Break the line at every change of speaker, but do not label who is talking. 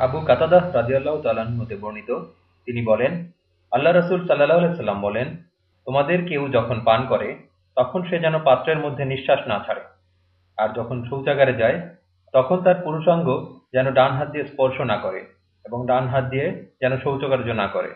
আবু কাতাদাহ রাজিয়াল্লাহ তালাহ হতে বর্ণিত। তিনি বলেন, আল্লাহ রসুল সাল্লাহ সাল্লাম বলেন, তোমাদের কেউ যখন পান করে, তখন সে যেন পাত্রের মধ্যে নিঃশ্বাস না ছাড়ে। আর যখন শৌচাগারে যায়, তখন তার পুরুষাঙ্গ যেন ডান হাত দিয়ে স্পর্শ না করে এবং ডান হাত দিয়ে যেন শৌচকার্য না করে।